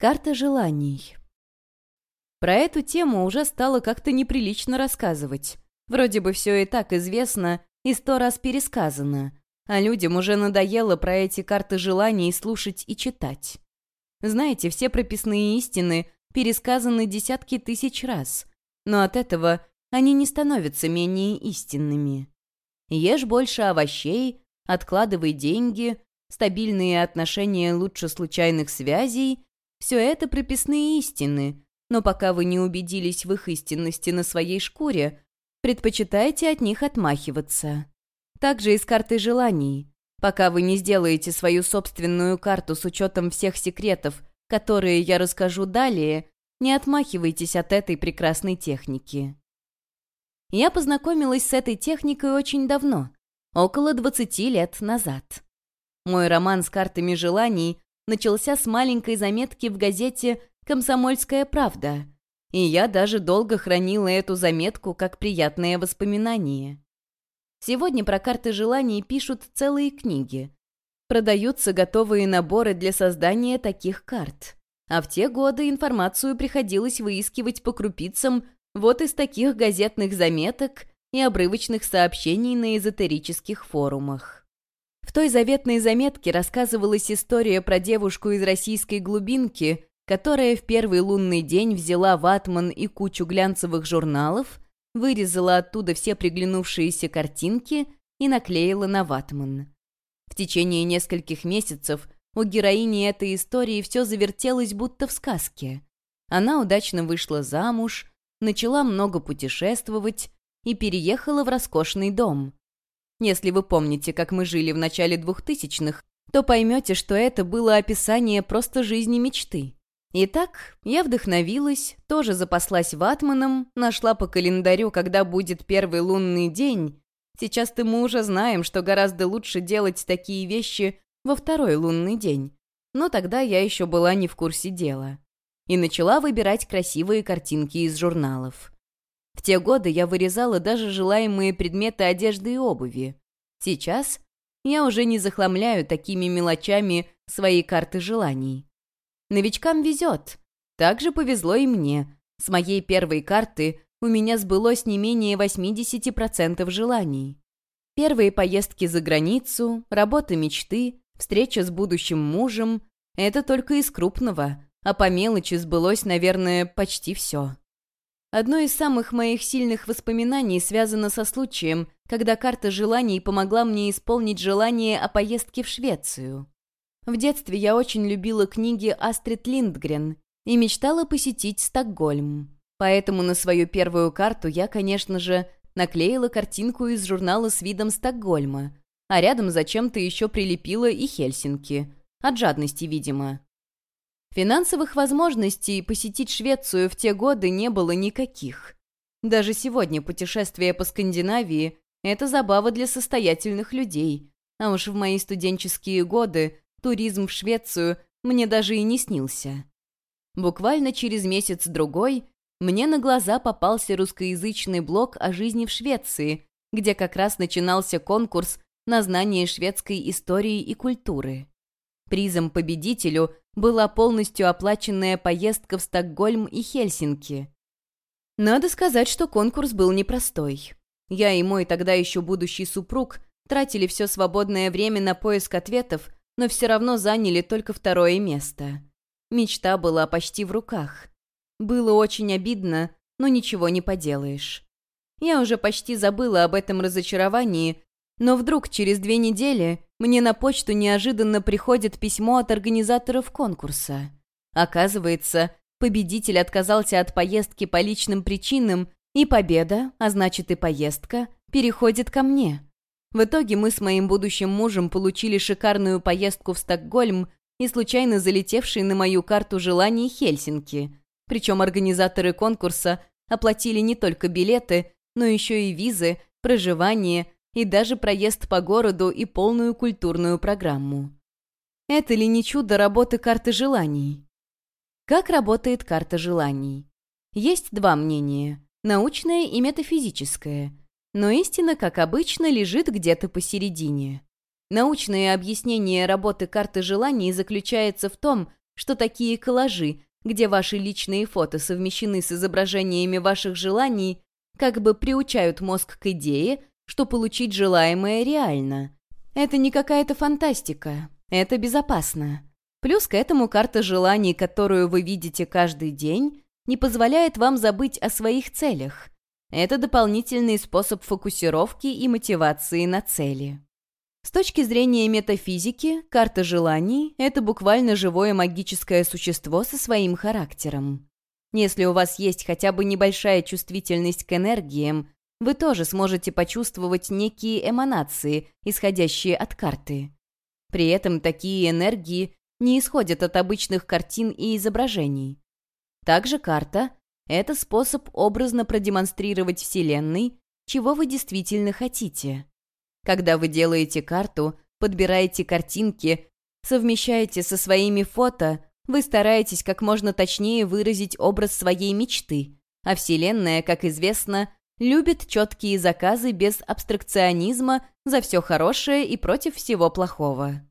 Карта желаний. Про эту тему уже стало как-то неприлично рассказывать. Вроде бы все и так известно и сто раз пересказано, а людям уже надоело про эти карты желаний слушать и читать. Знаете, все прописные истины пересказаны десятки тысяч раз, но от этого они не становятся менее истинными. Ешь больше овощей, откладывай деньги, стабильные отношения лучше случайных связей — все это прописные истины, но пока вы не убедились в их истинности на своей шкуре, предпочитайте от них отмахиваться. Также и с картой желаний. Пока вы не сделаете свою собственную карту с учетом всех секретов, которые я расскажу далее, не отмахивайтесь от этой прекрасной техники. Я познакомилась с этой техникой очень давно, около 20 лет назад. Мой роман с картами желаний начался с маленькой заметки в газете «Комсомольская правда», и я даже долго хранила эту заметку как приятное воспоминание. Сегодня про карты желаний пишут целые книги. Продаются готовые наборы для создания таких карт. А в те годы информацию приходилось выискивать по крупицам вот из таких газетных заметок и обрывочных сообщений на эзотерических форумах. В той заветной заметке рассказывалась история про девушку из российской глубинки, которая в первый лунный день взяла ватман и кучу глянцевых журналов, вырезала оттуда все приглянувшиеся картинки и наклеила на ватман. В течение нескольких месяцев у героини этой истории все завертелось будто в сказке. Она удачно вышла замуж, начала много путешествовать и переехала в роскошный дом. Если вы помните, как мы жили в начале двухтысячных, то поймете, что это было описание просто жизни мечты. Итак, я вдохновилась, тоже запаслась ватманом, нашла по календарю, когда будет первый лунный день. Сейчас-то мы уже знаем, что гораздо лучше делать такие вещи во второй лунный день. Но тогда я еще была не в курсе дела и начала выбирать красивые картинки из журналов. В те годы я вырезала даже желаемые предметы одежды и обуви. Сейчас я уже не захламляю такими мелочами свои карты желаний. Новичкам везет. Так же повезло и мне. С моей первой карты у меня сбылось не менее 80% желаний. Первые поездки за границу, работа мечты, встреча с будущим мужем — это только из крупного — а по мелочи сбылось, наверное, почти все. Одно из самых моих сильных воспоминаний связано со случаем, когда карта желаний помогла мне исполнить желание о поездке в Швецию. В детстве я очень любила книги Астрид Линдгрен и мечтала посетить Стокгольм. Поэтому на свою первую карту я, конечно же, наклеила картинку из журнала с видом Стокгольма, а рядом зачем-то еще прилепила и Хельсинки. От жадности, видимо. Финансовых возможностей посетить Швецию в те годы не было никаких. Даже сегодня путешествие по Скандинавии – это забава для состоятельных людей. А уж в мои студенческие годы туризм в Швецию мне даже и не снился. Буквально через месяц-другой мне на глаза попался русскоязычный блог о жизни в Швеции, где как раз начинался конкурс на знание шведской истории и культуры. Призом победителю была полностью оплаченная поездка в Стокгольм и Хельсинки. Надо сказать, что конкурс был непростой. Я и мой тогда еще будущий супруг тратили все свободное время на поиск ответов, но все равно заняли только второе место. Мечта была почти в руках. Было очень обидно, но ничего не поделаешь. Я уже почти забыла об этом разочаровании, но вдруг через две недели мне на почту неожиданно приходит письмо от организаторов конкурса. Оказывается, победитель отказался от поездки по личным причинам, и победа, а значит и поездка, переходит ко мне. В итоге мы с моим будущим мужем получили шикарную поездку в Стокгольм и случайно залетевшие на мою карту желаний Хельсинки. Причем организаторы конкурса оплатили не только билеты, но еще и визы, проживание – и даже проезд по городу и полную культурную программу. Это ли не чудо работы карты желаний? Как работает карта желаний? Есть два мнения – научное и метафизическое. Но истина, как обычно, лежит где-то посередине. Научное объяснение работы карты желаний заключается в том, что такие коллажи, где ваши личные фото совмещены с изображениями ваших желаний, как бы приучают мозг к идее, что получить желаемое реально. Это не какая-то фантастика, это безопасно. Плюс к этому карта желаний, которую вы видите каждый день, не позволяет вам забыть о своих целях. Это дополнительный способ фокусировки и мотивации на цели. С точки зрения метафизики, карта желаний — это буквально живое магическое существо со своим характером. Если у вас есть хотя бы небольшая чувствительность к энергиям, вы тоже сможете почувствовать некие эманации, исходящие от карты. При этом такие энергии не исходят от обычных картин и изображений. Также карта — это способ образно продемонстрировать Вселенной, чего вы действительно хотите. Когда вы делаете карту, подбираете картинки, совмещаете со своими фото, вы стараетесь как можно точнее выразить образ своей мечты, а Вселенная, как известно, любит четкие заказы без абстракционизма за все хорошее и против всего плохого.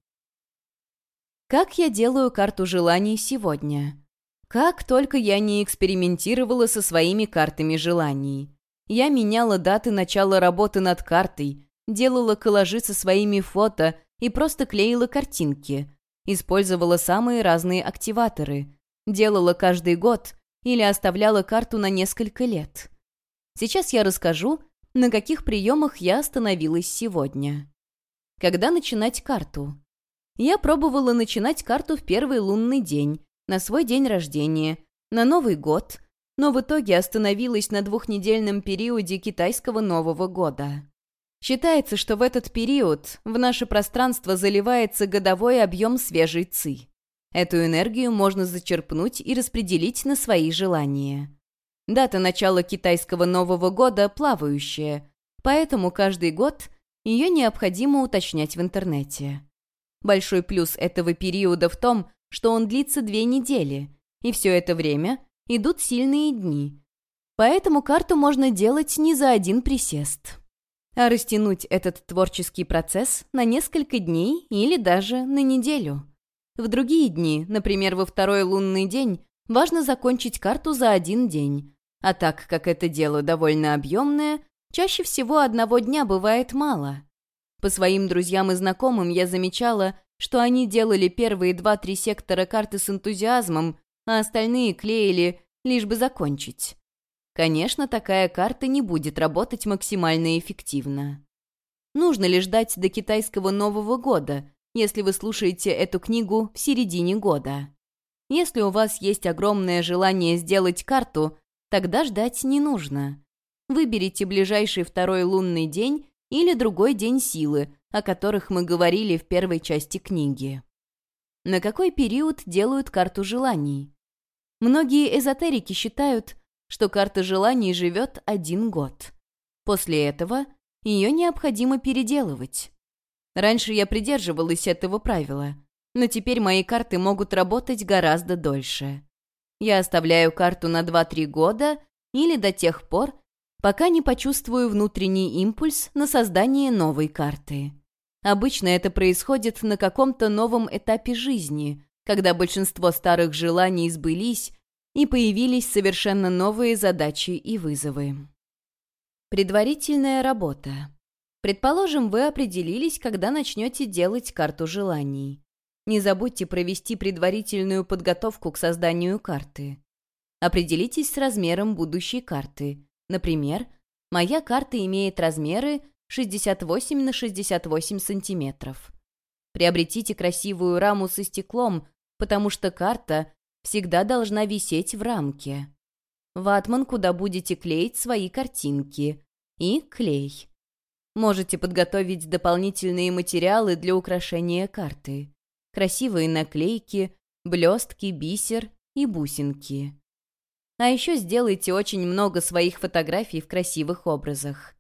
Как я делаю карту желаний сегодня? Как только я не экспериментировала со своими картами желаний. Я меняла даты начала работы над картой, делала коллажи со своими фото и просто клеила картинки, использовала самые разные активаторы, делала каждый год или оставляла карту на несколько лет. Сейчас я расскажу, на каких приемах я остановилась сегодня. Когда начинать карту? Я пробовала начинать карту в первый лунный день, на свой день рождения, на Новый год, но в итоге остановилась на двухнедельном периоде китайского Нового года. Считается, что в этот период в наше пространство заливается годовой объем свежей ци. Эту энергию можно зачерпнуть и распределить на свои желания. Дата начала китайского Нового года плавающая, поэтому каждый год ее необходимо уточнять в интернете. Большой плюс этого периода в том, что он длится две недели, и все это время идут сильные дни. Поэтому карту можно делать не за один присест а растянуть этот творческий процесс на несколько дней или даже на неделю. В другие дни, например, во второй лунный день, важно закончить карту за один день. А так как это дело довольно объемное, чаще всего одного дня бывает мало. По своим друзьям и знакомым я замечала, что они делали первые два-три сектора карты с энтузиазмом, а остальные клеили, лишь бы закончить. Конечно, такая карта не будет работать максимально эффективно. Нужно ли ждать до китайского Нового года, если вы слушаете эту книгу в середине года? Если у вас есть огромное желание сделать карту, тогда ждать не нужно. Выберите ближайший второй лунный день или другой день силы, о которых мы говорили в первой части книги. На какой период делают карту желаний? Многие эзотерики считают, что карта желаний живет один год. После этого ее необходимо переделывать. Раньше я придерживалась этого правила, но теперь мои карты могут работать гораздо дольше. Я оставляю карту на 2-3 года или до тех пор, пока не почувствую внутренний импульс на создание новой карты. Обычно это происходит на каком-то новом этапе жизни, когда большинство старых желаний сбылись, и появились совершенно новые задачи и вызовы. Предварительная работа. Предположим, вы определились, когда начнете делать карту желаний. Не забудьте провести предварительную подготовку к созданию карты. Определитесь с размером будущей карты. Например, моя карта имеет размеры 68 на 68 сантиметров. Приобретите красивую раму со стеклом, потому что карта всегда должна висеть в рамке. Ватман, куда будете клеить свои картинки. И клей. Можете подготовить дополнительные материалы для украшения карты. Красивые наклейки, блестки, бисер и бусинки. А еще сделайте очень много своих фотографий в красивых образах.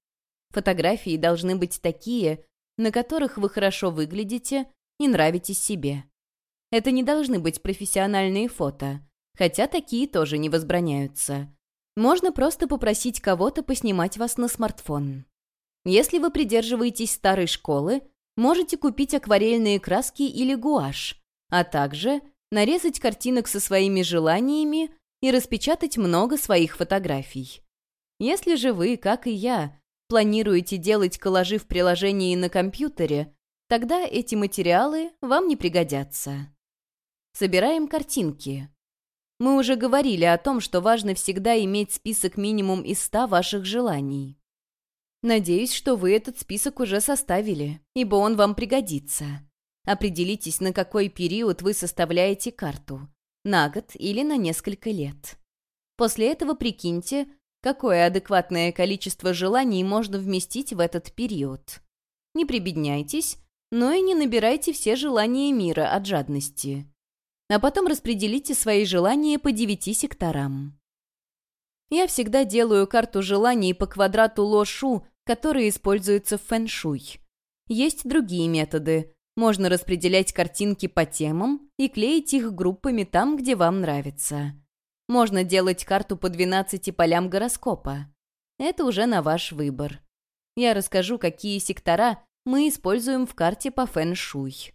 Фотографии должны быть такие, на которых вы хорошо выглядите и нравитесь себе. Это не должны быть профессиональные фото, хотя такие тоже не возбраняются. Можно просто попросить кого-то поснимать вас на смартфон. Если вы придерживаетесь старой школы, можете купить акварельные краски или гуашь, а также нарезать картинок со своими желаниями и распечатать много своих фотографий. Если же вы, как и я, планируете делать коллажи в приложении на компьютере, тогда эти материалы вам не пригодятся. Собираем картинки. Мы уже говорили о том, что важно всегда иметь список минимум из 100 ваших желаний. Надеюсь, что вы этот список уже составили, ибо он вам пригодится. Определитесь, на какой период вы составляете карту. На год или на несколько лет. После этого прикиньте, какое адекватное количество желаний можно вместить в этот период. Не прибедняйтесь, но и не набирайте все желания мира от жадности. А потом распределите свои желания по девяти секторам. Я всегда делаю карту желаний по квадрату лошу, который используется в фэн-шуй. Есть другие методы. Можно распределять картинки по темам и клеить их группами там, где вам нравится. Можно делать карту по 12 полям гороскопа. Это уже на ваш выбор. Я расскажу, какие сектора мы используем в карте по фэн-шуй.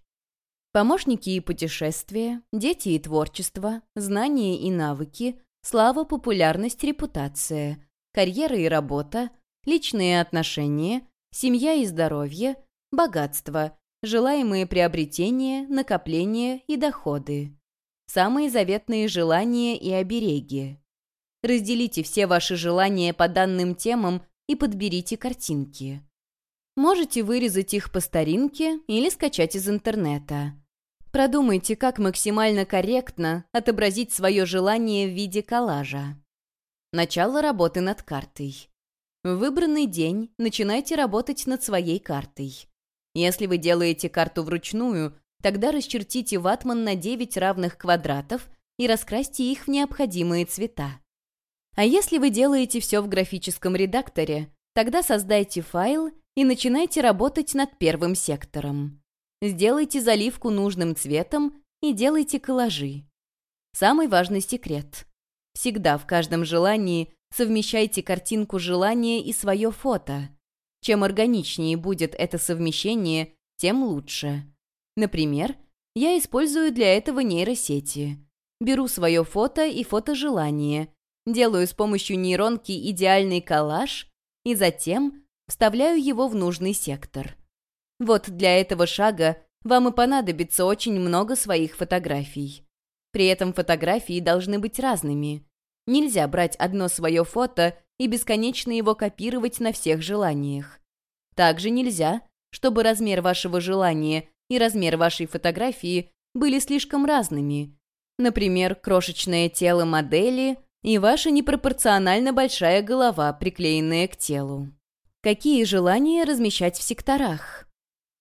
Помощники и путешествия, дети и творчество, знания и навыки, слава, популярность, репутация, карьера и работа, личные отношения, семья и здоровье, богатство, желаемые приобретения, накопления и доходы самые заветные желания и обереги. Разделите все ваши желания по данным темам и подберите картинки. Можете вырезать их по старинке или скачать из интернета. Продумайте, как максимально корректно отобразить свое желание в виде коллажа. Начало работы над картой. В выбранный день начинайте работать над своей картой. Если вы делаете карту вручную, Тогда расчертите ватман на 9 равных квадратов и раскрасьте их в необходимые цвета. А если вы делаете все в графическом редакторе, тогда создайте файл и начинайте работать над первым сектором. Сделайте заливку нужным цветом и делайте коллажи. Самый важный секрет. Всегда в каждом желании совмещайте картинку желания и свое фото. Чем органичнее будет это совмещение, тем лучше. Например, я использую для этого нейросети. Беру свое фото и фотожелание, делаю с помощью нейронки идеальный коллаж и затем вставляю его в нужный сектор. Вот для этого шага вам и понадобится очень много своих фотографий. При этом фотографии должны быть разными. Нельзя брать одно свое фото и бесконечно его копировать на всех желаниях. Также нельзя, чтобы размер вашего желания и размер вашей фотографии были слишком разными. Например, крошечное тело модели и ваша непропорционально большая голова, приклеенная к телу. Какие желания размещать в секторах?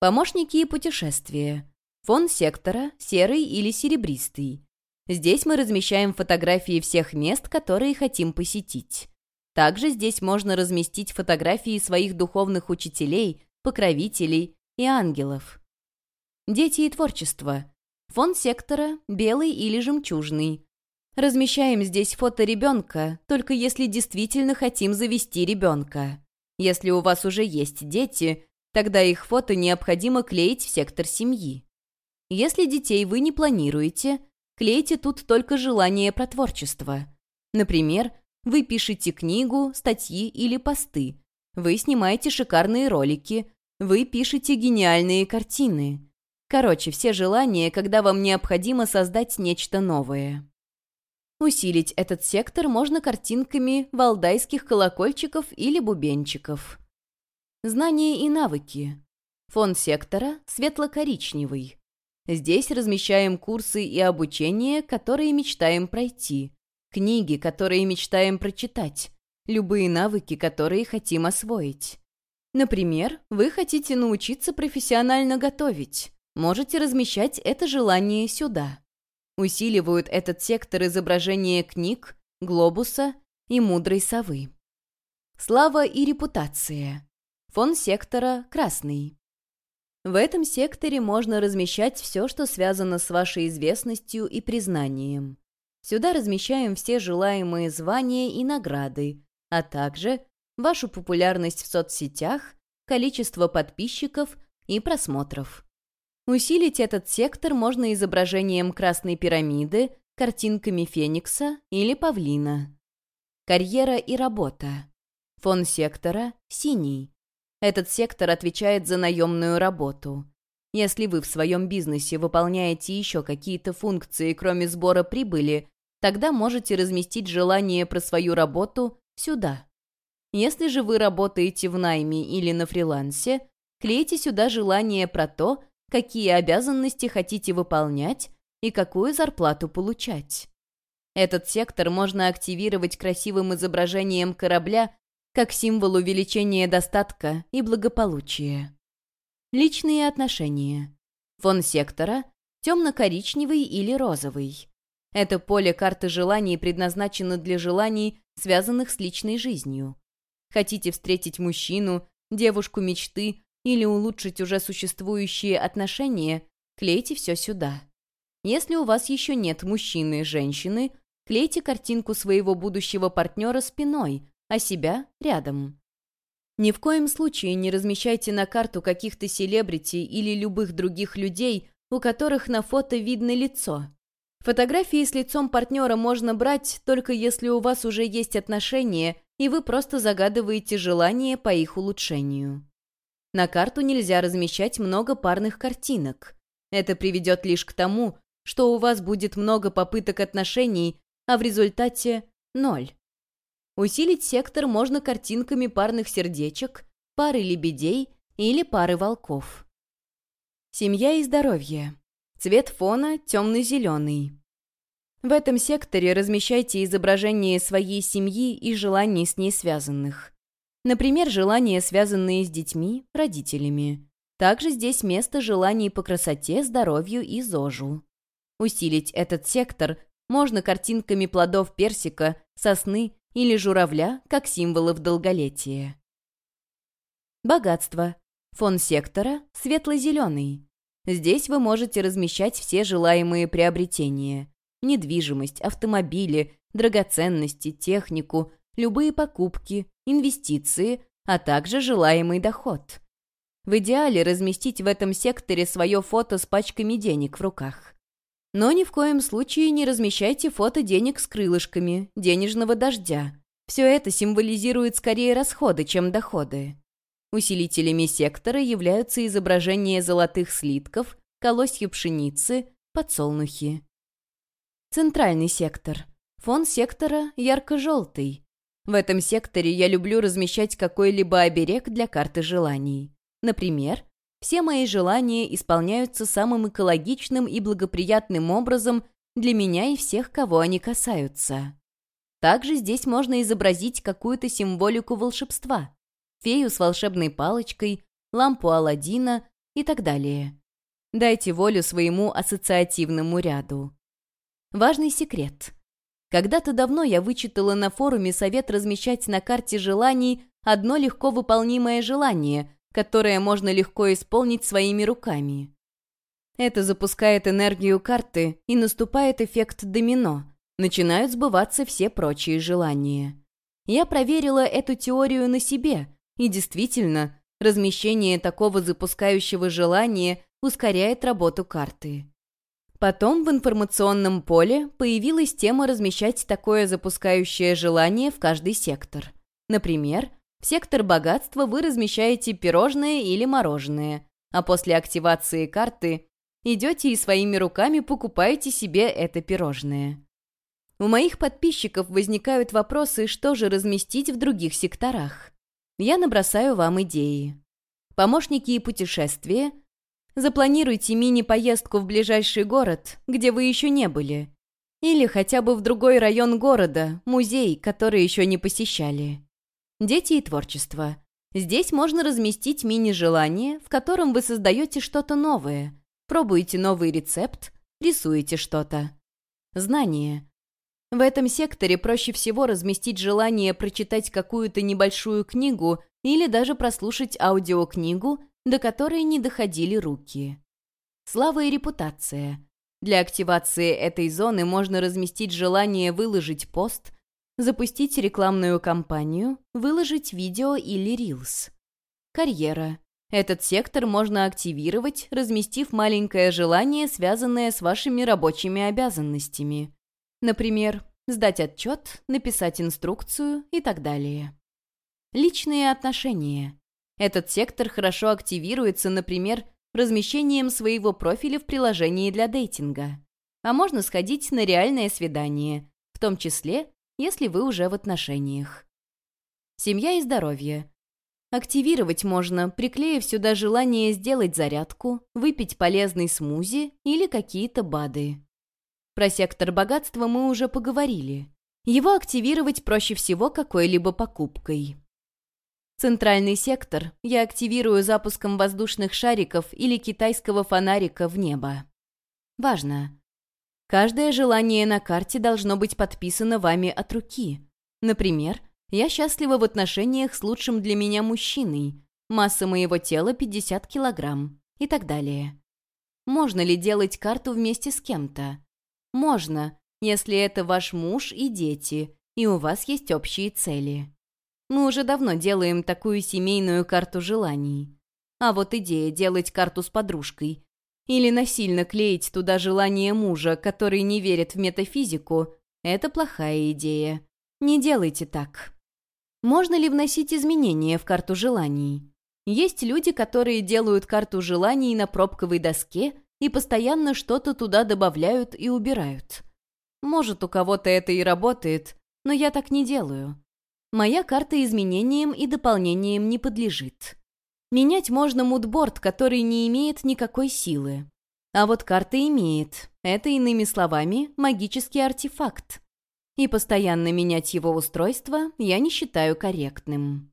Помощники и путешествия. Фон сектора – серый или серебристый. Здесь мы размещаем фотографии всех мест, которые хотим посетить. Также здесь можно разместить фотографии своих духовных учителей, покровителей и ангелов. Дети и творчество. Фон сектора – белый или жемчужный. Размещаем здесь фото ребенка, только если действительно хотим завести ребенка. Если у вас уже есть дети, тогда их фото необходимо клеить в сектор семьи. Если детей вы не планируете, клейте тут только желание про творчество. Например, вы пишете книгу, статьи или посты. Вы снимаете шикарные ролики. Вы пишете гениальные картины. Короче, все желания, когда вам необходимо создать нечто новое. Усилить этот сектор можно картинками валдайских колокольчиков или бубенчиков. Знания и навыки. Фон сектора светло-коричневый. Здесь размещаем курсы и обучение, которые мечтаем пройти, книги, которые мечтаем прочитать, любые навыки, которые хотим освоить. Например, вы хотите научиться профессионально готовить можете размещать это желание сюда. Усиливают этот сектор изображения книг, глобуса и мудрой совы. Слава и репутация. Фон сектора красный. В этом секторе можно размещать все, что связано с вашей известностью и признанием. Сюда размещаем все желаемые звания и награды, а также вашу популярность в соцсетях, количество подписчиков и просмотров. Усилить этот сектор можно изображением красной пирамиды, картинками феникса или павлина. Карьера и работа. Фон сектора – синий. Этот сектор отвечает за наемную работу. Если вы в своем бизнесе выполняете еще какие-то функции, кроме сбора прибыли, тогда можете разместить желание про свою работу сюда. Если же вы работаете в найме или на фрилансе, клейте сюда желание про то, какие обязанности хотите выполнять и какую зарплату получать. Этот сектор можно активировать красивым изображением корабля как символ увеличения достатка и благополучия. Личные отношения. Фон сектора – темно-коричневый или розовый. Это поле карты желаний предназначено для желаний, связанных с личной жизнью. Хотите встретить мужчину, девушку мечты или улучшить уже существующие отношения, клейте все сюда. Если у вас еще нет мужчины женщины, клейте картинку своего будущего партнера спиной, а себя рядом. Ни в коем случае не размещайте на карту каких-то селебрити или любых других людей, у которых на фото видно лицо. Фотографии с лицом партнера можно брать только если у вас уже есть отношения, и вы просто загадываете желание по их улучшению. На карту нельзя размещать много парных картинок. Это приведет лишь к тому, что у вас будет много попыток отношений, а в результате – ноль. Усилить сектор можно картинками парных сердечек, пары лебедей или пары волков. Семья и здоровье. Цвет фона темно-зеленый. В этом секторе размещайте изображение своей семьи и желаний с ней связанных. Например, желания, связанные с детьми, родителями. Также здесь место желаний по красоте, здоровью и ЗОЖу. Усилить этот сектор можно картинками плодов персика, сосны или журавля как символов долголетия. Богатство. Фон сектора – светло-зеленый. Здесь вы можете размещать все желаемые приобретения. Недвижимость, автомобили, драгоценности, технику, любые покупки, инвестиции, а также желаемый доход. В идеале разместить в этом секторе свое фото с пачками денег в руках. Но ни в коем случае не размещайте фото денег с крылышками, денежного дождя. Все это символизирует скорее расходы, чем доходы. Усилителями сектора являются изображения золотых слитков, колосья пшеницы, подсолнухи. Центральный сектор. Фон сектора ярко-желтый. В этом секторе я люблю размещать какой-либо оберег для карты желаний. Например, все мои желания исполняются самым экологичным и благоприятным образом для меня и всех, кого они касаются. Также здесь можно изобразить какую-то символику волшебства. Фею с волшебной палочкой, лампу Аладдина и так далее. Дайте волю своему ассоциативному ряду. Важный секрет. Когда-то давно я вычитала на форуме совет размещать на карте желаний одно легко выполнимое желание, которое можно легко исполнить своими руками. Это запускает энергию карты, и наступает эффект домино. Начинают сбываться все прочие желания. Я проверила эту теорию на себе, и действительно, размещение такого запускающего желания ускоряет работу карты. Потом в информационном поле появилась тема размещать такое запускающее желание в каждый сектор. Например, в сектор богатства вы размещаете пирожное или мороженое, а после активации карты идете и своими руками покупаете себе это пирожное. У моих подписчиков возникают вопросы, что же разместить в других секторах. Я набросаю вам идеи. Помощники и путешествия. Запланируйте мини-поездку в ближайший город, где вы еще не были. Или хотя бы в другой район города, музей, который еще не посещали. Дети и творчество. Здесь можно разместить мини-желание, в котором вы создаете что-то новое, пробуете новый рецепт, рисуете что-то. Знание. В этом секторе проще всего разместить желание прочитать какую-то небольшую книгу или даже прослушать аудиокнигу, до которой не доходили руки. Слава и репутация. Для активации этой зоны можно разместить желание выложить пост, запустить рекламную кампанию, выложить видео или рилс. Карьера. Этот сектор можно активировать, разместив маленькое желание, связанное с вашими рабочими обязанностями. Например, сдать отчет, написать инструкцию и так далее. Личные отношения. Этот сектор хорошо активируется, например, размещением своего профиля в приложении для дейтинга. А можно сходить на реальное свидание, в том числе, если вы уже в отношениях. Семья и здоровье. Активировать можно, приклеив сюда желание сделать зарядку, выпить полезный смузи или какие-то БАДы. Про сектор богатства мы уже поговорили. Его активировать проще всего какой-либо покупкой. Центральный сектор я активирую запуском воздушных шариков или китайского фонарика в небо. Важно. Каждое желание на карте должно быть подписано вами от руки. Например, я счастлива в отношениях с лучшим для меня мужчиной. Масса моего тела 50 килограмм. И так далее. Можно ли делать карту вместе с кем-то? Можно, если это ваш муж и дети, и у вас есть общие цели. Мы уже давно делаем такую семейную карту желаний. А вот идея делать карту с подружкой или насильно клеить туда желание мужа, который не верит в метафизику, это плохая идея. Не делайте так. Можно ли вносить изменения в карту желаний? Есть люди, которые делают карту желаний на пробковой доске и постоянно что-то туда добавляют и убирают. Может, у кого-то это и работает, но я так не делаю. Моя карта изменениям и дополнениям не подлежит. Менять можно мудборд, который не имеет никакой силы. А вот карта имеет. Это, иными словами, магический артефакт и постоянно менять его устройство я не считаю корректным.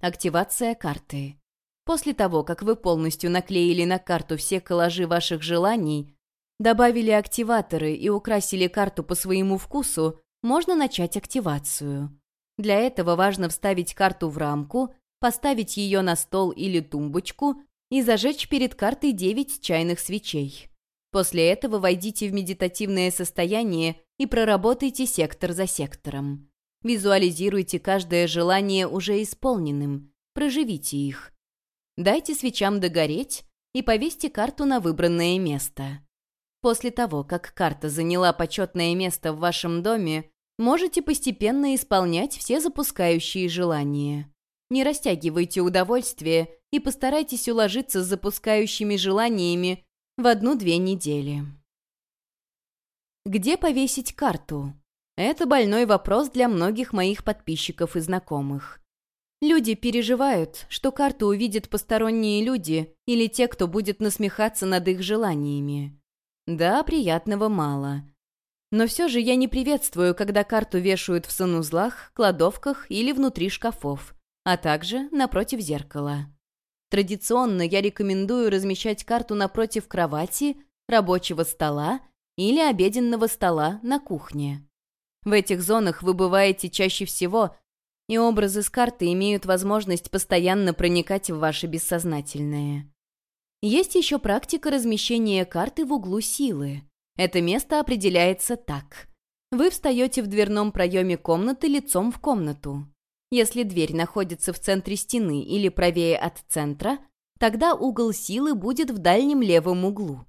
Активация карты. После того, как вы полностью наклеили на карту все коллажи ваших желаний, добавили активаторы и украсили карту по своему вкусу, можно начать активацию. Для этого важно вставить карту в рамку, поставить ее на стол или тумбочку и зажечь перед картой 9 чайных свечей. После этого войдите в медитативное состояние и проработайте сектор за сектором. Визуализируйте каждое желание уже исполненным, проживите их. Дайте свечам догореть и повесьте карту на выбранное место. После того, как карта заняла почетное место в вашем доме, можете постепенно исполнять все запускающие желания. Не растягивайте удовольствие и постарайтесь уложиться с запускающими желаниями в одну-две недели. Где повесить карту? Это больной вопрос для многих моих подписчиков и знакомых. Люди переживают, что карту увидят посторонние люди или те, кто будет насмехаться над их желаниями. Да, приятного мало. Но все же я не приветствую, когда карту вешают в санузлах, кладовках или внутри шкафов, а также напротив зеркала. Традиционно я рекомендую размещать карту напротив кровати, рабочего стола или обеденного стола на кухне. В этих зонах вы бываете чаще всего, и образы с карты имеют возможность постоянно проникать в ваше бессознательное. Есть еще практика размещения карты в углу силы. Это место определяется так. Вы встаете в дверном проеме комнаты лицом в комнату. Если дверь находится в центре стены или правее от центра, тогда угол силы будет в дальнем левом углу.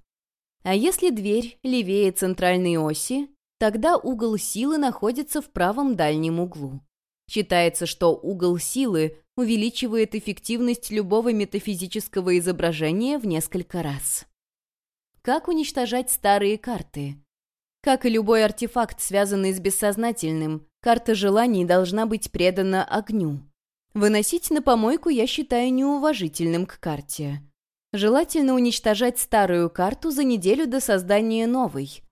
А если дверь левее центральной оси, тогда угол силы находится в правом дальнем углу. Считается, что угол силы увеличивает эффективность любого метафизического изображения в несколько раз. Как уничтожать старые карты? Как и любой артефакт, связанный с бессознательным, карта желаний должна быть предана огню. Выносить на помойку я считаю неуважительным к карте. Желательно уничтожать старую карту за неделю до создания новой,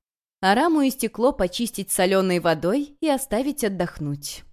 а раму и стекло почистить соленой водой и оставить отдохнуть.